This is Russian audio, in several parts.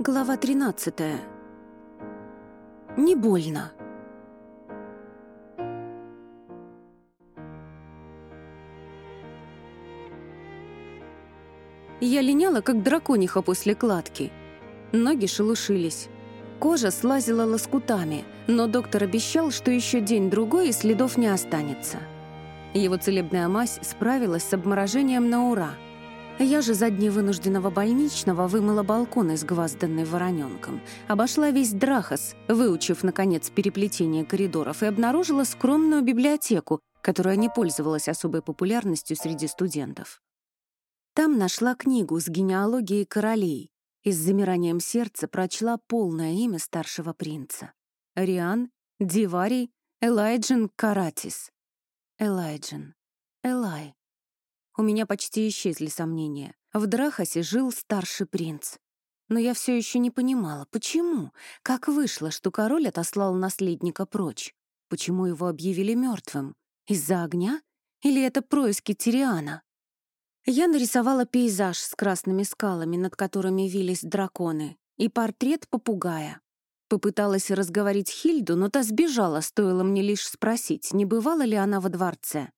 Глава 13. Не больно. Я линяла, как дракониха после кладки. Ноги шелушились. Кожа слазила лоскутами, но доктор обещал, что еще день-другой и следов не останется. Его целебная мазь справилась с обморожением на ура — я же за дни вынужденного больничного вымыла балкон, изгвазданный вороненком, обошла весь Драхос, выучив, наконец, переплетение коридоров, и обнаружила скромную библиотеку, которая не пользовалась особой популярностью среди студентов. Там нашла книгу с генеалогией королей и с замиранием сердца прочла полное имя старшего принца. Риан Диварий Элайджин Каратис. Элайджин. Элай. У меня почти исчезли сомнения. В Драхасе жил старший принц. Но я все еще не понимала, почему, как вышло, что король отослал наследника прочь. Почему его объявили мертвым? Из-за огня? Или это происки Тириана? Я нарисовала пейзаж с красными скалами, над которыми вились драконы, и портрет попугая. Попыталась разговорить Хильду, но та сбежала, стоило мне лишь спросить, не бывала ли она во дворце.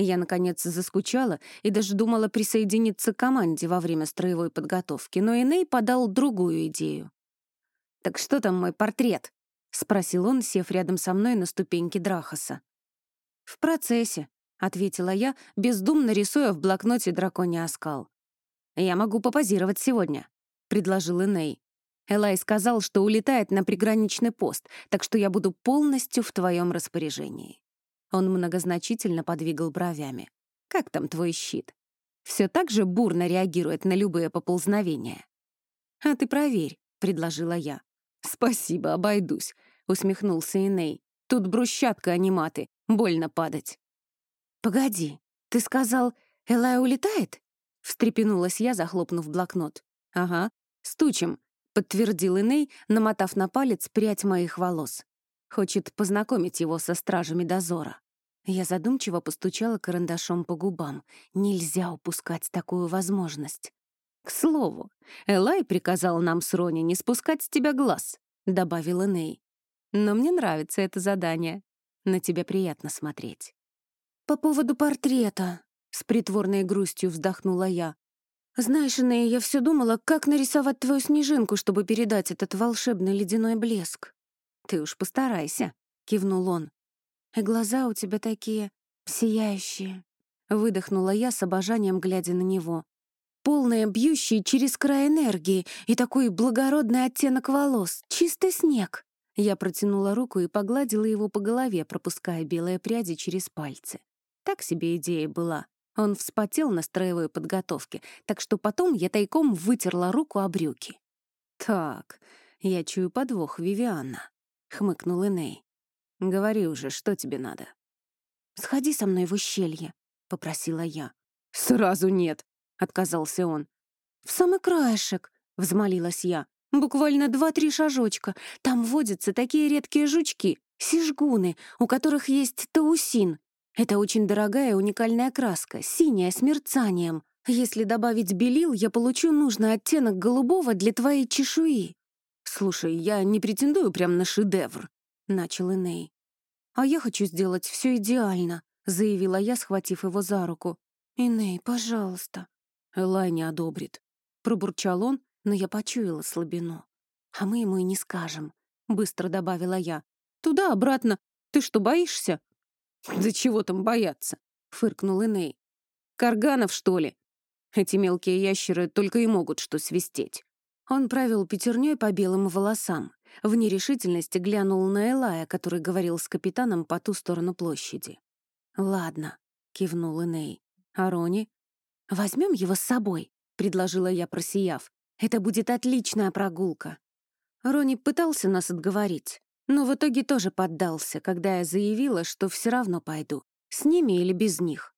Я, наконец, заскучала и даже думала присоединиться к команде во время строевой подготовки, но Эней подал другую идею. «Так что там мой портрет?» — спросил он, сев рядом со мной на ступеньке Драхаса. «В процессе», — ответила я, бездумно рисуя в блокноте драконий оскал. «Я могу попозировать сегодня», — предложил Эней. Элай сказал, что улетает на приграничный пост, так что я буду полностью в твоем распоряжении. Он многозначительно подвигал бровями. «Как там твой щит? Все так же бурно реагирует на любые поползновения?» «А ты проверь», — предложила я. «Спасибо, обойдусь», — усмехнулся Иней. «Тут брусчатка, а не маты. Больно падать». «Погоди, ты сказал, Элай улетает?» — встрепенулась я, захлопнув блокнот. «Ага, стучим», — подтвердил Иней, намотав на палец прядь моих волос. Хочет познакомить его со стражами дозора. Я задумчиво постучала карандашом по губам. Нельзя упускать такую возможность. «К слову, Элай приказал нам с Рони не спускать с тебя глаз», — добавила Ней. «Но мне нравится это задание. На тебя приятно смотреть». «По поводу портрета», — с притворной грустью вздохнула я. «Знаешь, Ней, я все думала, как нарисовать твою снежинку, чтобы передать этот волшебный ледяной блеск. «Ты уж постарайся», — кивнул он. «И глаза у тебя такие сияющие», — выдохнула я с обожанием, глядя на него. Полная, бьющая через край энергии и такой благородный оттенок волос, чистый снег. Я протянула руку и погладила его по голове, пропуская белые пряди через пальцы. Так себе идея была. Он вспотел на строевой подготовке, так что потом я тайком вытерла руку о брюки. «Так, я чую подвох, Вивианна. — хмыкнул Эней. «Говори уже, что тебе надо?» «Сходи со мной в ущелье», — попросила я. «Сразу нет», — отказался он. «В самый краешек», — взмолилась я. «Буквально два-три шажочка. Там водятся такие редкие жучки, сижгуны, у которых есть таусин. Это очень дорогая уникальная краска, синяя, с мерцанием. Если добавить белил, я получу нужный оттенок голубого для твоей чешуи. «Слушай, я не претендую прям на шедевр», — начал Иней. «А я хочу сделать все идеально», — заявила я, схватив его за руку. «Иней, пожалуйста». Элай не одобрит. Пробурчал он, но я почуяла слабину. «А мы ему и не скажем», — быстро добавила я. «Туда-обратно. Ты что, боишься?» «Да чего там бояться?» — фыркнул Иней. «Карганов, что ли? Эти мелкие ящеры только и могут что свистеть». Он провел пятерней по белым волосам. В нерешительности глянул на Элая, который говорил с капитаном по ту сторону площади. «Ладно», — кивнул Эней. «А Рони?» «Возьмем его с собой», — предложила я, просияв. «Это будет отличная прогулка». Рони пытался нас отговорить, но в итоге тоже поддался, когда я заявила, что все равно пойду, с ними или без них.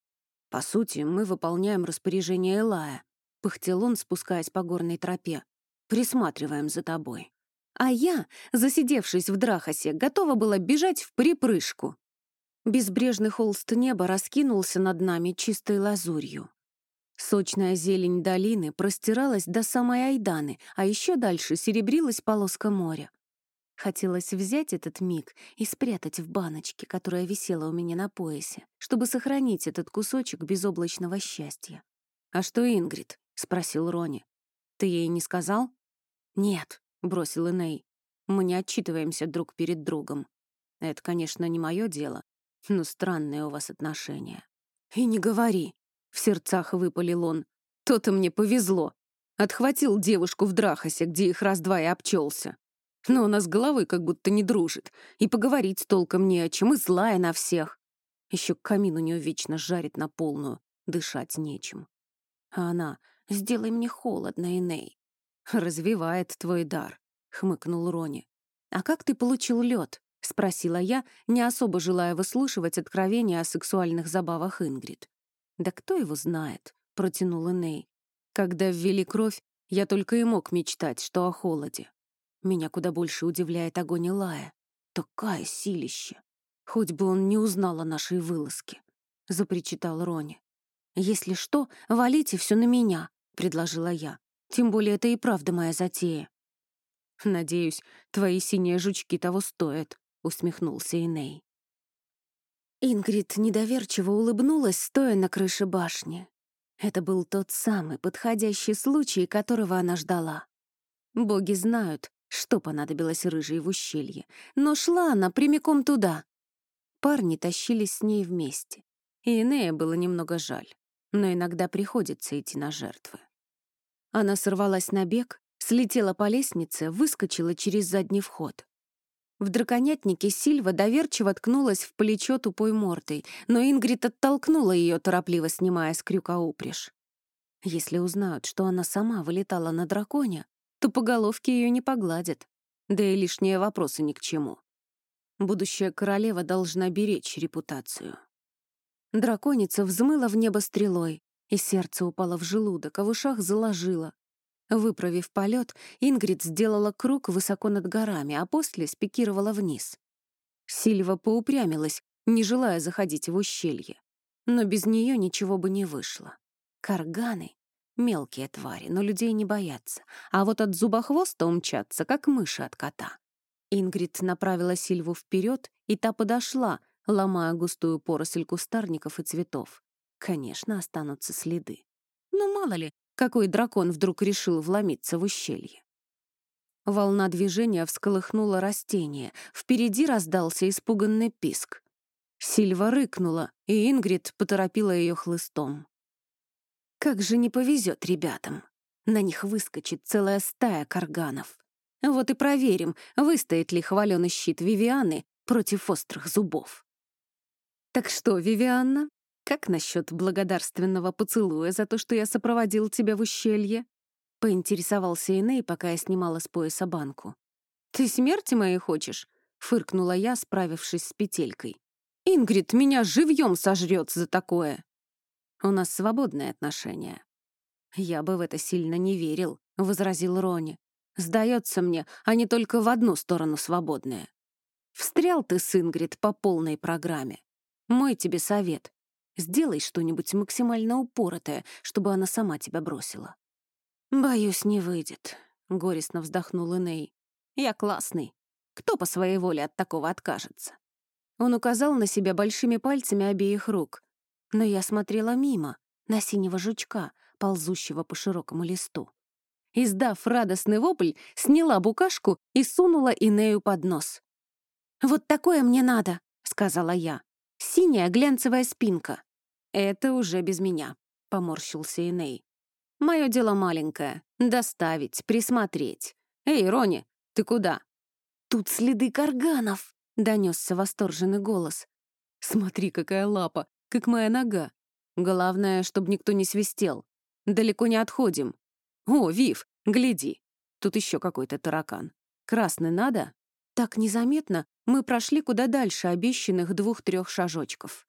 «По сути, мы выполняем распоряжение Элая», — пыхтел он, спускаясь по горной тропе присматриваем за тобой. А я, засидевшись в Драхасе, готова была бежать в припрыжку. Безбрежный холст неба раскинулся над нами чистой лазурью. Сочная зелень долины простиралась до самой Айданы, а еще дальше серебрилась полоска моря. Хотелось взять этот миг и спрятать в баночке, которая висела у меня на поясе, чтобы сохранить этот кусочек безоблачного счастья. «А что Ингрид?» — спросил Рони. «Ты ей не сказал?» «Нет», — бросил Иней. «Мы не отчитываемся друг перед другом. Это, конечно, не мое дело, но странные у вас отношения». «И не говори», — в сердцах выпалил он. «То-то мне повезло. Отхватил девушку в Драхасе, где их раз-два и обчелся. Но она с головой как будто не дружит, и поговорить толком не о чем, и злая на всех. Еще камин у нее вечно жарит на полную, дышать нечем. А она «Сделай мне холодно, Эней». «Развивает твой дар», — хмыкнул Рони. «А как ты получил лед? спросила я, не особо желая выслушивать откровения о сексуальных забавах Ингрид. «Да кто его знает?» — протянул Эней. «Когда ввели кровь, я только и мог мечтать, что о холоде. Меня куда больше удивляет огонь Илая. Такая силища! Хоть бы он не узнал о нашей вылазке», — запричитал Рони. «Если что, валите все на меня», — предложила я. «Тем более это и правда моя затея». «Надеюсь, твои синие жучки того стоят», — усмехнулся Иней. Ингрид недоверчиво улыбнулась, стоя на крыше башни. Это был тот самый подходящий случай, которого она ждала. Боги знают, что понадобилось рыжей в ущелье, но шла она прямиком туда. Парни тащились с ней вместе, и Инея было немного жаль, но иногда приходится идти на жертвы. Она сорвалась на бег, слетела по лестнице, выскочила через задний вход. В драконятнике Сильва доверчиво ткнулась в плечо тупой мордой, но Ингрид оттолкнула ее, торопливо снимая с крюка упряжь. Если узнают, что она сама вылетала на драконе, то по головке ее не погладят. Да и лишние вопросы ни к чему. Будущая королева должна беречь репутацию. Драконица взмыла в небо стрелой, и сердце упало в желудок, а в ушах заложило. Выправив полет, Ингрид сделала круг высоко над горами, а после спикировала вниз. Сильва поупрямилась, не желая заходить в ущелье. Но без нее ничего бы не вышло. Карганы — мелкие твари, но людей не боятся, а вот от зубохвоста умчатся, как мыши от кота. Ингрид направила Сильву вперед, и та подошла, ломая густую поросль кустарников и цветов. Конечно, останутся следы. Но мало ли, какой дракон вдруг решил вломиться в ущелье. Волна движения всколыхнула растение. Впереди раздался испуганный писк. Сильва рыкнула, и Ингрид поторопила ее хлыстом. Как же не повезет ребятам. На них выскочит целая стая карганов. Вот и проверим, выстоит ли хваленый щит Вивианы против острых зубов. Так что, Вивианна, как насчет благодарственного поцелуя за то, что я сопроводил тебя в ущелье?» — поинтересовался Иней, пока я снимала с пояса банку. «Ты смерти моей хочешь?» — фыркнула я, справившись с петелькой. «Ингрид меня живьем сожрет за такое!» «У нас свободные отношения». «Я бы в это сильно не верил», — возразил Рони. «Сдается мне, они только в одну сторону свободные. Встрял ты с Ингрид по полной программе. Мой тебе совет. Сделай что-нибудь максимально упоротое, чтобы она сама тебя бросила». «Боюсь, не выйдет», — горестно вздохнул Эней. «Я классный. Кто по своей воле от такого откажется?» Он указал на себя большими пальцами обеих рук. Но я смотрела мимо, на синего жучка, ползущего по широкому листу. Издав радостный вопль, сняла букашку и сунула Инею под нос. «Вот такое мне надо», — сказала я. «Синяя глянцевая спинка». «Это уже без меня», — поморщился Иней. «Мое дело маленькое — доставить, присмотреть. Эй, Рони, ты куда?» «Тут следы карганов», — донесся восторженный голос. «Смотри, какая лапа, как моя нога. Главное, чтобы никто не свистел. Далеко не отходим. О, Вив, гляди, тут еще какой-то таракан. Красный надо?» Так незаметно мы прошли куда дальше обещанных двух-трех шажочков.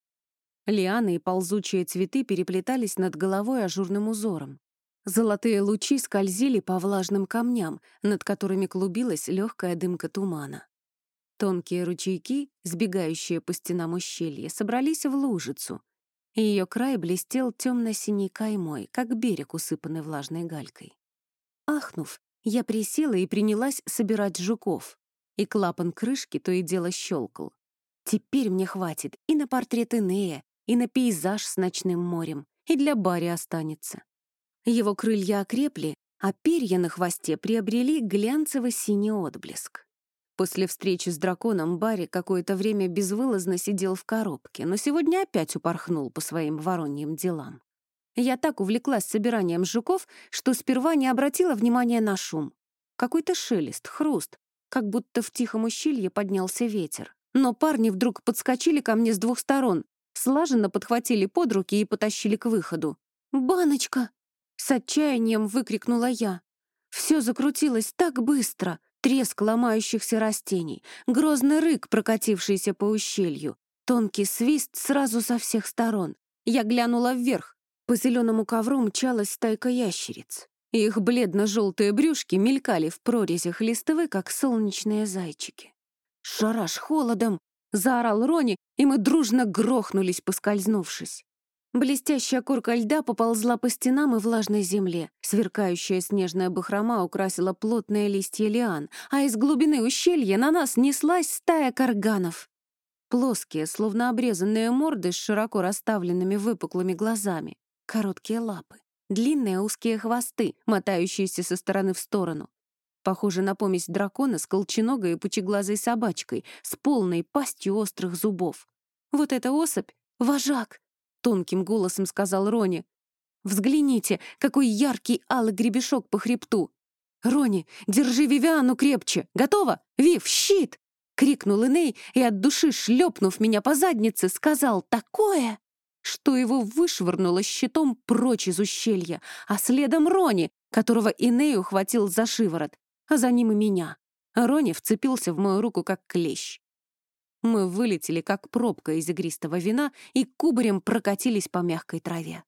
Лианы и ползучие цветы переплетались над головой ажурным узором. Золотые лучи скользили по влажным камням, над которыми клубилась легкая дымка тумана. Тонкие ручейки, сбегающие по стенам ущелья, собрались в лужицу. и ее край блестел темно-синей каймой, как берег, усыпанный влажной галькой. Ахнув, я присела и принялась собирать жуков, и клапан крышки то и дело щелкал. Теперь мне хватит и на портрет Инея, и на пейзаж с ночным морем, и для Барри останется. Его крылья окрепли, а перья на хвосте приобрели глянцево-синий отблеск. После встречи с драконом Барри какое-то время безвылазно сидел в коробке, но сегодня опять упорхнул по своим вороньим делам. Я так увлеклась собиранием жуков, что сперва не обратила внимания на шум. Какой-то шелест, хруст, как будто в тихом ущелье поднялся ветер. Но парни вдруг подскочили ко мне с двух сторон, слаженно подхватили под руки и потащили к выходу. «Баночка!» — с отчаянием выкрикнула я. Все закрутилось так быстро. Треск ломающихся растений, грозный рык, прокатившийся по ущелью, тонкий свист сразу со всех сторон. Я глянула вверх. По зеленому ковру мчалась стайка ящериц. Их бледно-желтые брюшки мелькали в прорезях листвы, как солнечные зайчики. «Шараш холодом!» — заорал Рони, и мы дружно грохнулись, поскользнувшись. Блестящая курка льда поползла по стенам и влажной земле. Сверкающая снежная бахрома украсила плотные листья лиан, а из глубины ущелья на нас неслась стая карганов. Плоские, словно обрезанные морды с широко расставленными выпуклыми глазами, короткие лапы, длинные узкие хвосты, мотающиеся со стороны в сторону. Похоже на помесь дракона с колченогой и пучеглазой собачкой, с полной пастью острых зубов. Вот эта особь — вожак, — тонким голосом сказал Рони. «Взгляните, какой яркий алый гребешок по хребту!» «Рони, держи Вивиану крепче! Готово? Вив, щит!» — крикнул Иней и от души, шлепнув меня по заднице, сказал такое, что его вышвырнуло щитом прочь из ущелья, а следом Рони, которого Иней ухватил за шиворот, а за ним и меня. Рони вцепился в мою руку, как клещ. Мы вылетели, как пробка из игристого вина, и кубарем прокатились по мягкой траве.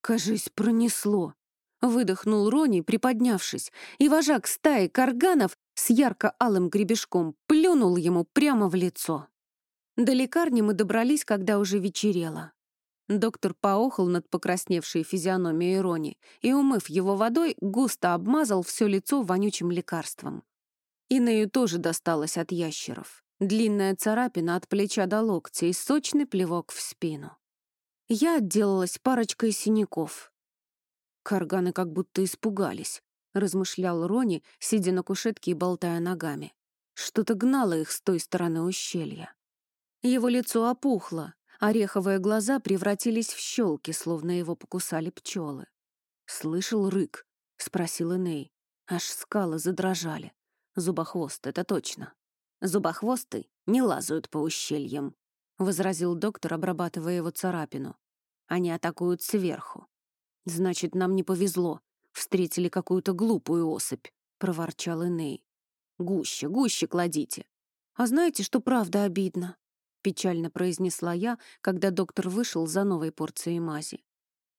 «Кажись, пронесло», — выдохнул Рони, приподнявшись, и вожак стаи карганов с ярко-алым гребешком плюнул ему прямо в лицо. До лекарни мы добрались, когда уже вечерело. Доктор поохал над покрасневшей физиономией Рони и, умыв его водой, густо обмазал все лицо вонючим лекарством. Инею тоже досталось от ящеров. Длинная царапина от плеча до локтя и сочный плевок в спину. Я отделалась парочкой синяков. Карганы как будто испугались, размышлял Рони, сидя на кушетке и болтая ногами. Что-то гнало их с той стороны ущелья. Его лицо опухло, ореховые глаза превратились в щелки, словно его покусали пчелы. «Слышал рык?» — спросил Эней. Аж скалы задрожали. Зубохвост, это точно. Зубохвосты не лазают по ущельям», — возразил доктор, обрабатывая его царапину. «Они атакуют сверху». «Значит, нам не повезло. Встретили какую-то глупую особь», — проворчал Иней. «Гуще, гуще кладите». «А знаете, что правда обидно?» — печально произнесла я, когда доктор вышел за новой порцией мази.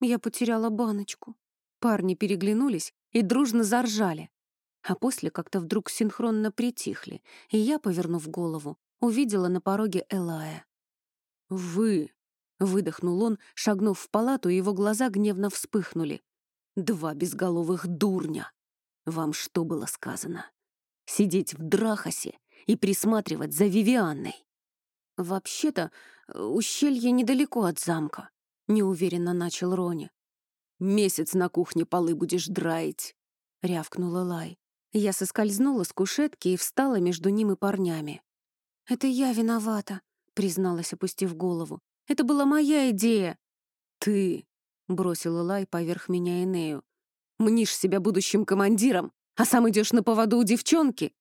«Я потеряла баночку». Парни переглянулись и дружно заржали а после как-то вдруг синхронно притихли, и я, повернув голову, увидела на пороге Элая. «Вы!» — выдохнул он, шагнув в палату, его глаза гневно вспыхнули. «Два безголовых дурня! Вам что было сказано? Сидеть в Драхасе и присматривать за Вивианной?» «Вообще-то, ущелье недалеко от замка», — неуверенно начал Рони. «Месяц на кухне полы будешь драить», — рявкнула Лай. Я соскользнула с кушетки и встала между ним и парнями. «Это я виновата», — призналась, опустив голову. «Это была моя идея». «Ты», — бросила Лай поверх меня Энею, «мнишь себя будущим командиром, а сам идешь на поводу у девчонки?»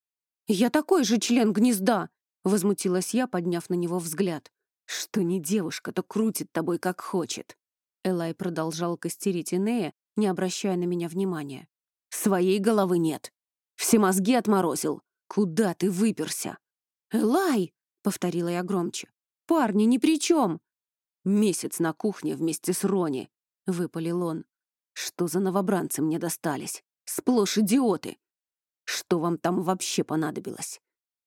«Я такой же член гнезда», — возмутилась я, подняв на него взгляд. «Что не девушка, то крутит тобой как хочет». Элай продолжал костерить Энея, не обращая на меня внимания. «Своей головы нет. Все мозги отморозил. Куда ты выперся?» «Элай!» — повторила я громче. «Парни ни при чем!» «Месяц на кухне вместе с Рони», — выпалил он. «Что за новобранцы мне достались? Сплошь идиоты! Что вам там вообще понадобилось?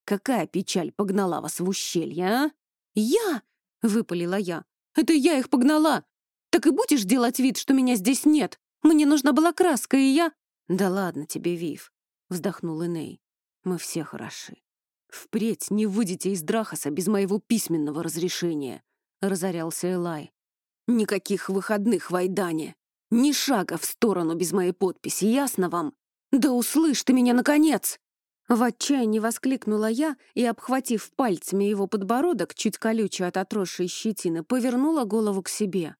Какая печаль погнала вас в ущелье, а?» «Я!» — выпалила я. Это я их погнала! Так и будешь делать вид, что меня здесь нет? Мне нужна была краска, и я...» «Да ладно тебе, Вив», — вздохнул Эней. «Мы все хороши. Впредь не выйдете из Драхаса без моего письменного разрешения», — разорялся Элай. «Никаких выходных в Айдане. Ни шага в сторону без моей подписи, ясно вам? Да услышь ты меня, наконец!» В отчаянии воскликнула я и, обхватив пальцами его подбородок, чуть колючий от отросшей щетины, повернула голову к себе.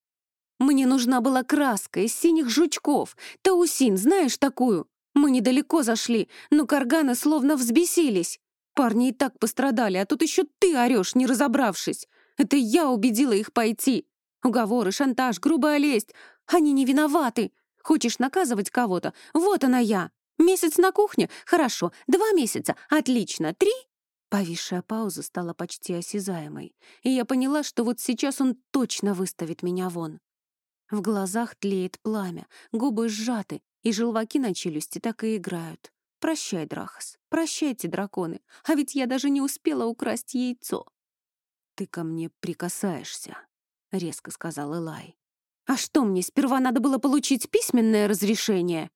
«Мне нужна была краска из синих жучков. Таусин, знаешь такую? Мы недалеко зашли, но карганы словно взбесились. Парни и так пострадали, а тут еще ты орешь, не разобравшись. Это я убедила их пойти. Уговоры, шантаж, грубая лесть. Они не виноваты. Хочешь наказывать кого-то? Вот она я. Месяц на кухне? Хорошо. Два месяца? Отлично. Три? Повисшая пауза стала почти осязаемой, и я поняла, что вот сейчас он точно выставит меня вон. В глазах тлеет пламя, губы сжаты, и желваки на челюсти так и играют. Прощай, Драхас, прощайте, драконы, а ведь я даже не успела украсть яйцо. «Ты ко мне прикасаешься», — резко сказал Элай. «А что мне, сперва надо было получить письменное разрешение?»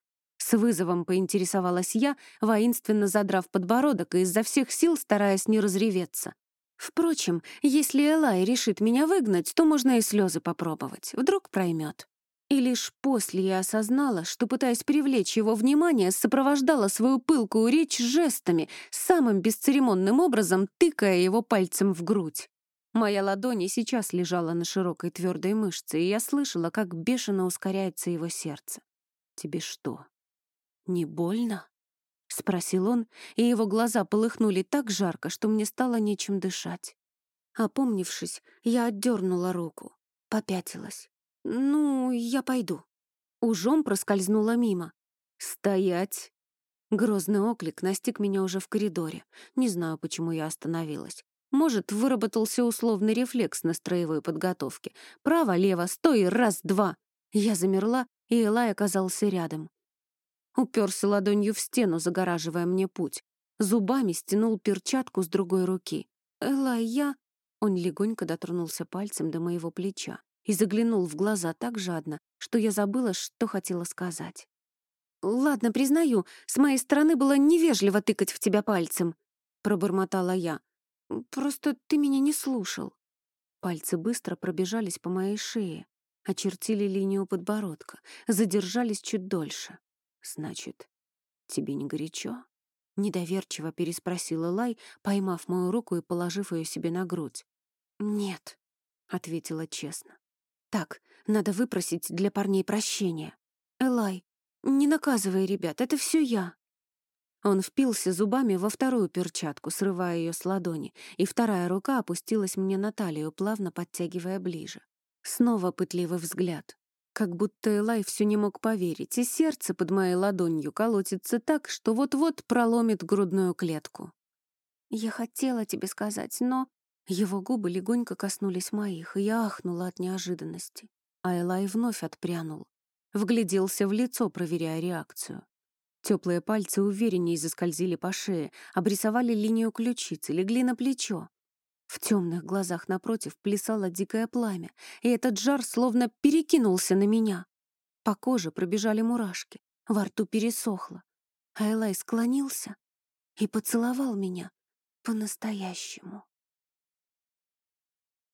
С вызовом поинтересовалась я, воинственно задрав подбородок и изо всех сил стараясь не разреветься. Впрочем, если Элай решит меня выгнать, то можно и слезы попробовать. Вдруг проймет. И лишь после я осознала, что, пытаясь привлечь его внимание, сопровождала свою пылкую речь жестами, самым бесцеремонным образом тыкая его пальцем в грудь. Моя ладонь и сейчас лежала на широкой твердой мышце, и я слышала, как бешено ускоряется его сердце. «Тебе что, «Не больно?» — спросил он, и его глаза полыхнули так жарко, что мне стало нечем дышать. Опомнившись, я отдернула руку, попятилась. «Ну, я пойду». Ужом проскользнула мимо. «Стоять!» Грозный оклик настиг меня уже в коридоре. Не знаю, почему я остановилась. Может, выработался условный рефлекс на строевой подготовке. Право-лево, стой, раз-два. Я замерла, и Элай оказался рядом. Уперся ладонью в стену, загораживая мне путь. Зубами стянул перчатку с другой руки. «Элай, я...» Он легонько дотронулся пальцем до моего плеча и заглянул в глаза так жадно, что я забыла, что хотела сказать. «Ладно, признаю, с моей стороны было невежливо тыкать в тебя пальцем», — пробормотала я. «Просто ты меня не слушал». Пальцы быстро пробежались по моей шее, очертили линию подбородка, задержались чуть дольше. «Значит, тебе не горячо?» Недоверчиво переспросила Лай, поймав мою руку и положив ее себе на грудь. «Нет», — ответила честно. «Так, надо выпросить для парней прощения. Элай, не наказывай ребят, это все я». Он впился зубами во вторую перчатку, срывая ее с ладони, и вторая рука опустилась мне на талию, плавно подтягивая ближе. Снова пытливый взгляд. Как будто Элай все не мог поверить, и сердце под моей ладонью колотится так, что вот-вот проломит грудную клетку. «Я хотела тебе сказать, но...» Его губы легонько коснулись моих, и я ахнула от неожиданности. А Элай вновь отпрянул. Вгляделся в лицо, проверяя реакцию. Теплые пальцы увереннее заскользили по шее, обрисовали линию ключицы, легли на плечо. В темных глазах напротив плясало дикое пламя, и этот жар словно перекинулся на меня. По коже пробежали мурашки, во рту пересохло. Айлай склонился и поцеловал меня по-настоящему.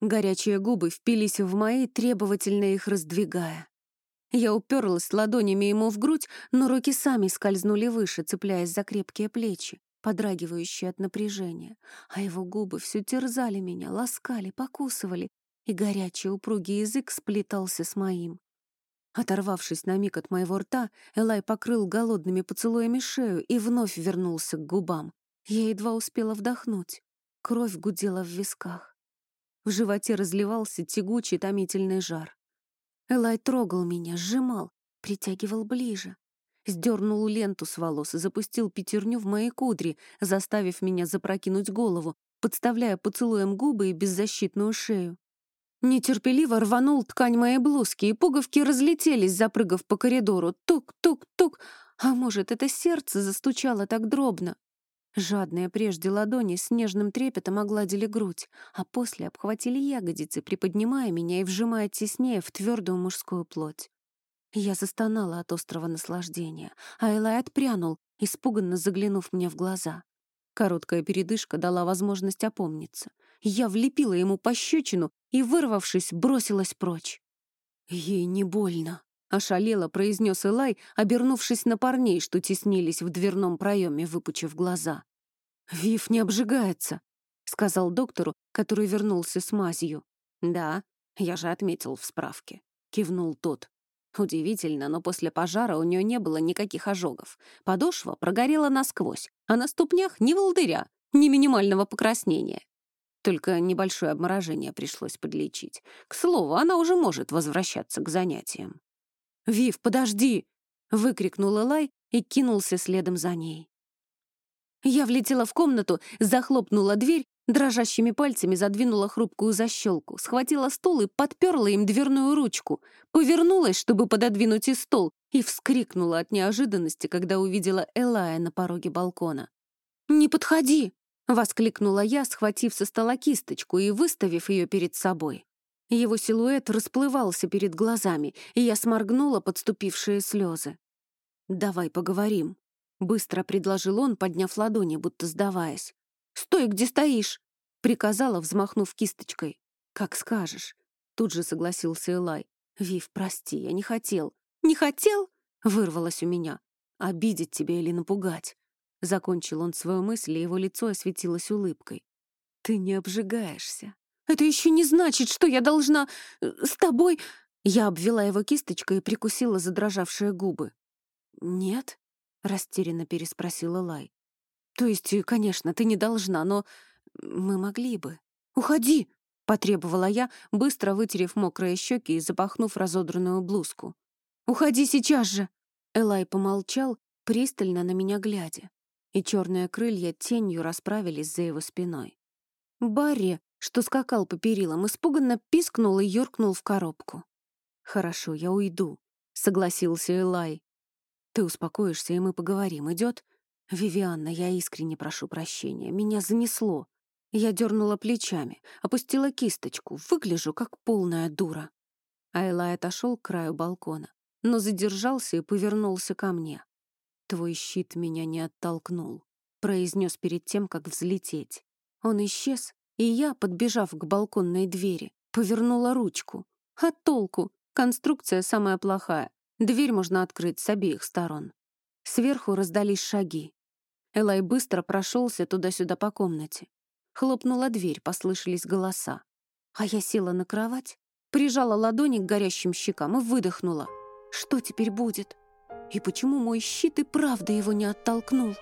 Горячие губы впились в мои, требовательно их раздвигая. Я уперлась ладонями ему в грудь, но руки сами скользнули выше, цепляясь за крепкие плечи подрагивающий от напряжения, а его губы все терзали меня, ласкали, покусывали, и горячий упругий язык сплетался с моим. Оторвавшись на миг от моего рта, Элай покрыл голодными поцелуями шею и вновь вернулся к губам. Я едва успела вдохнуть. Кровь гудела в висках. В животе разливался тягучий томительный жар. Элай трогал меня, сжимал, притягивал ближе сдернул ленту с волос и запустил пятерню в мои кудри, заставив меня запрокинуть голову, подставляя поцелуем губы и беззащитную шею. Нетерпеливо рванул ткань моей блузки, и пуговки разлетелись, запрыгав по коридору. Тук-тук-тук. А может, это сердце застучало так дробно? Жадные прежде ладони с нежным трепетом огладили грудь, а после обхватили ягодицы, приподнимая меня и вжимая теснее в твердую мужскую плоть. Я застонала от острого наслаждения, а Элай отпрянул, испуганно заглянув мне в глаза. Короткая передышка дала возможность опомниться. Я влепила ему пощечину и, вырвавшись, бросилась прочь. «Ей не больно», — ошалело произнес Элай, обернувшись на парней, что теснились в дверном проеме, выпучив глаза. «Вив не обжигается», — сказал доктору, который вернулся с мазью. «Да, я же отметил в справке», — кивнул тот. Удивительно, но после пожара у нее не было никаких ожогов. Подошва прогорела насквозь, а на ступнях ни волдыря, ни минимального покраснения. Только небольшое обморожение пришлось подлечить. К слову, она уже может возвращаться к занятиям. «Вив, подожди!» — выкрикнул Элай и кинулся следом за ней. Я влетела в комнату, захлопнула дверь, дрожащими пальцами задвинула хрупкую защелку, схватила стул и подперла им дверную ручку, повернулась, чтобы пододвинуть и стол, и вскрикнула от неожиданности, когда увидела Элая на пороге балкона. «Не подходи!» — воскликнула я, схватив со стола кисточку и выставив ее перед собой. Его силуэт расплывался перед глазами, и я сморгнула подступившие слезы. «Давай поговорим», — быстро предложил он, подняв ладони, будто сдаваясь. «Стой, где стоишь!» — приказала, взмахнув кисточкой. «Как скажешь», — тут же согласился Элай. «Вив, прости, я не хотел». «Не хотел?» — вырвалось у меня. «Обидеть тебя или напугать?» Закончил он свою мысль, и его лицо осветилось улыбкой. «Ты не обжигаешься», это еще не значит, что я должна... Э, с тобой...» Я обвела его кисточкой и прикусила задрожавшие губы. «Нет?» — растерянно переспросила Лай. «То есть, э, конечно, ты не должна, но мы могли бы». «Уходи!» — потребовала я, быстро вытерев мокрые щеки и запахнув разодранную блузку. «Уходи сейчас же!» Элай помолчал, пристально на меня глядя, и черные крылья тенью расправились за его спиной. «Барри!» что скакал по перилам, испуганно пискнул и юркнул в коробку. «Хорошо, я уйду», — согласился Элай. «Ты успокоишься, и мы поговорим. Идет?» «Вивианна, я искренне прошу прощения. Меня занесло». Я дернула плечами, опустила кисточку. Выгляжу, как полная дура. А Элай отошел к краю балкона, но задержался и повернулся ко мне. «Твой щит меня не оттолкнул», — произнес перед тем, как взлететь. Он исчез, и я, подбежав к балконной двери, повернула ручку. А толку? Конструкция самая плохая. Дверь можно открыть с обеих сторон. Сверху раздались шаги. Элай быстро прошелся туда-сюда по комнате. Хлопнула дверь, послышались голоса. А я села на кровать, прижала ладони к горящим щекам и выдохнула. Что теперь будет? И почему мой щит и правда его не оттолкнул?